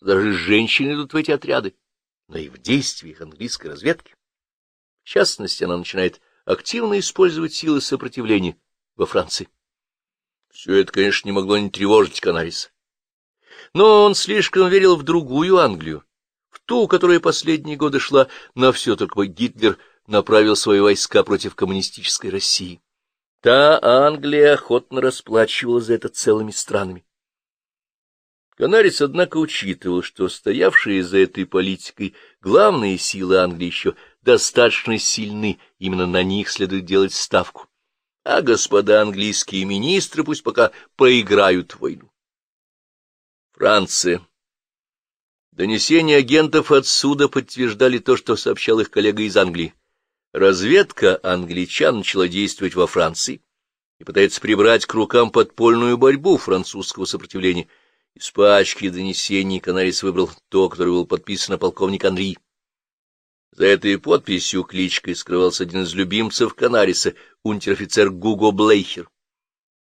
даже женщины идут в эти отряды, но и в действиях английской разведки. В частности, она начинает активно использовать силы сопротивления во Франции. Все это, конечно, не могло не тревожить Канариса. Но он слишком верил в другую Англию, в ту, которая последние годы шла на все, только бы Гитлер направил свои войска против коммунистической России. Та Англия охотно расплачивала за это целыми странами. Канарис, однако, учитывал, что стоявшие за этой политикой главные силы Англии еще достаточно сильны, именно на них следует делать ставку. А господа английские министры пусть пока проиграют войну. Франция. Донесения агентов отсюда подтверждали то, что сообщал их коллега из Англии. Разведка англичан начала действовать во Франции и пытается прибрать к рукам подпольную борьбу французского сопротивления. Из пачки донесений Канарис выбрал то, которое было подписано полковник Анри. За этой подписью кличкой скрывался один из любимцев Канариса, унтер-офицер Гуго Блейхер.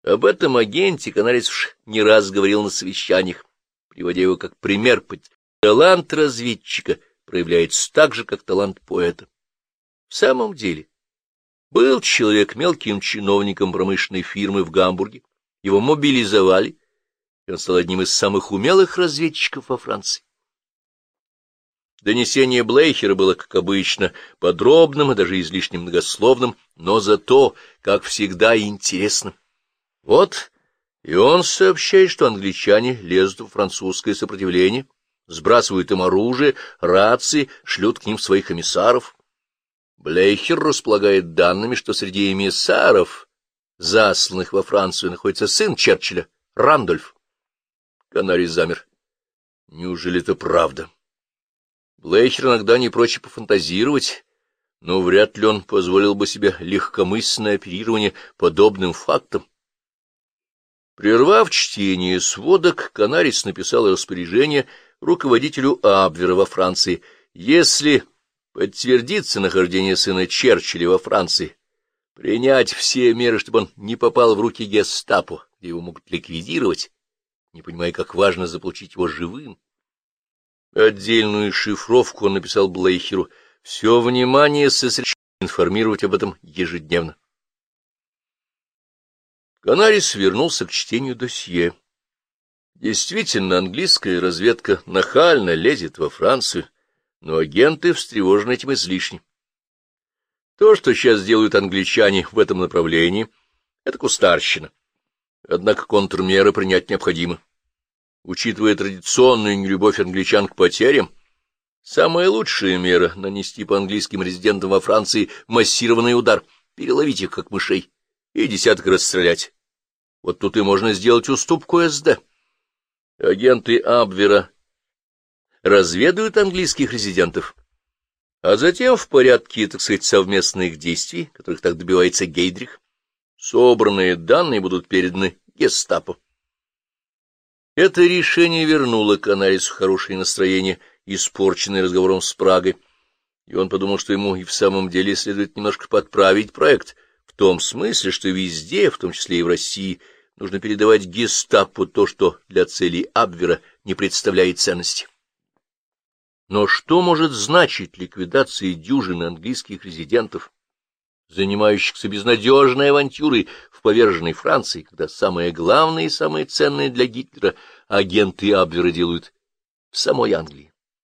Об этом агенте Канарис уж не раз говорил на совещаниях, приводя его как пример. Талант разведчика проявляется так же, как талант поэта. В самом деле, был человек мелким чиновником промышленной фирмы в Гамбурге, его мобилизовали, и он стал одним из самых умелых разведчиков во Франции. Донесение Блейхера было, как обычно, подробным и даже излишне многословным, но зато, как всегда, интересным. Вот и он сообщает, что англичане лезут в французское сопротивление, сбрасывают им оружие, рации, шлют к ним своих эмиссаров. Блейхер располагает данными, что среди эмиссаров, засланных во Францию, находится сын Черчилля, Рандольф. Канарий замер. Неужели это правда? Блейхер иногда не прочь пофантазировать, но вряд ли он позволил бы себе легкомысленное оперирование подобным фактом. Прервав чтение сводок, Канарис написал распоряжение руководителю Абвера во Франции. Если подтвердится нахождение сына Черчилля во Франции, принять все меры, чтобы он не попал в руки гестапо, где его могут ликвидировать, не понимая, как важно заполучить его живым. Отдельную шифровку он написал Блейхеру. Все внимание сосредоточено информировать об этом ежедневно. Канарис вернулся к чтению досье. Действительно, английская разведка нахально лезет во Францию, но агенты встревожены этим излишне. То, что сейчас делают англичане в этом направлении, — это кустарщина. Однако контрмеры принять необходимо. Учитывая традиционную нелюбовь англичан к потерям, самая лучшая мера — нанести по английским резидентам во Франции массированный удар, переловить их, как мышей, и десяток расстрелять. Вот тут и можно сделать уступку СД. Агенты Абвера разведают английских резидентов, а затем в порядке, так сказать, совместных действий, которых так добивается Гейдрих, собранные данные будут переданы гестапо. Это решение вернуло Канарису хорошее настроение, испорченное разговором с Прагой, и он подумал, что ему и в самом деле следует немножко подправить проект, в том смысле, что везде, в том числе и в России, нужно передавать гестапо то, что для целей Абвера не представляет ценности. Но что может значить ликвидация дюжины английских резидентов, занимающихся безнадежной авантюрой в поверженной Франции, когда самое главное и самое ценное для Гитлера агенты Абвера делают в самой Англии?